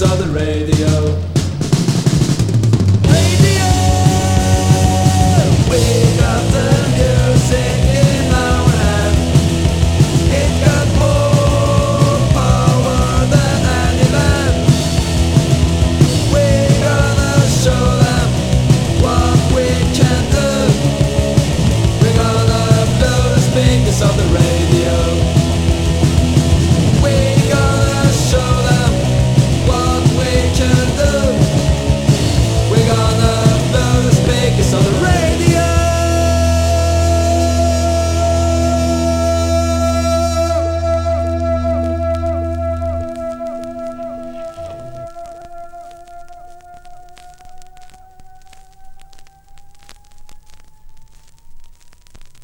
this the radio.